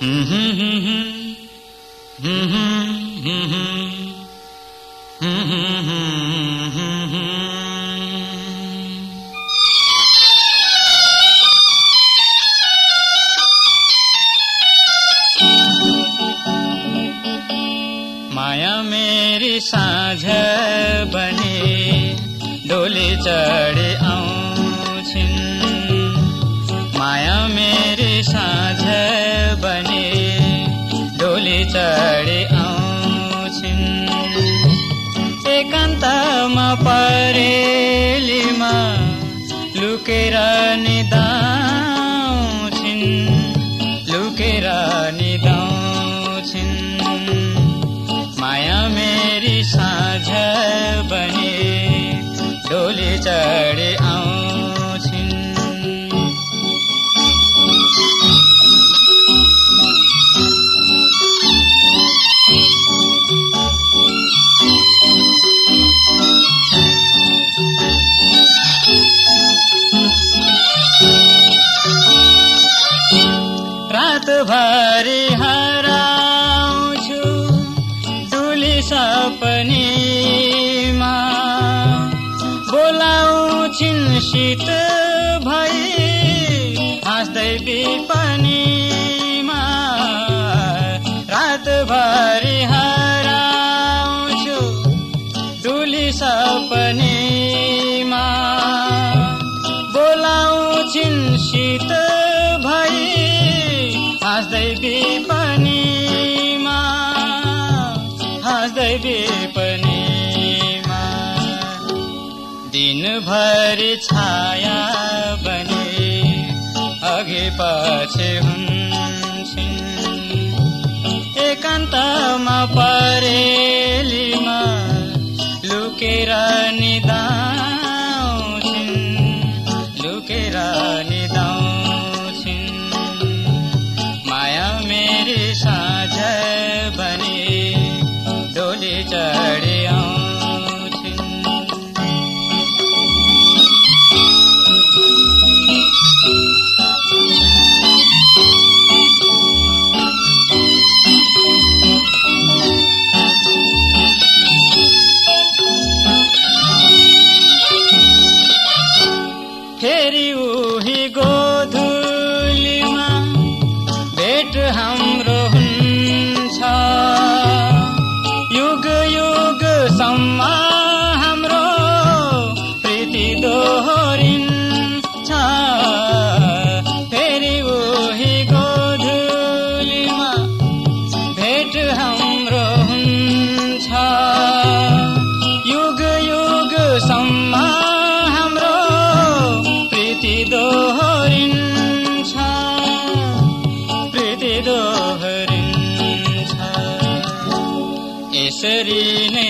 माया मेरी साँझ बने डोली चढे आउँछिन् चढे आउँछिन् एकान्तमा परेलीमा लुकेर रातभरि हराउँछु डुली सपनीमा बोलाउँछिन् शीत भई हाँस्दै विपनीमा रातभरि हराउँछु डुली सपनीमा बोलाउँछिन् शीत हाँस्दै विपनीमा दिनभरि छाया बने अघि पछि हुन्छन्। एकान्तमा ಕರಿನೆ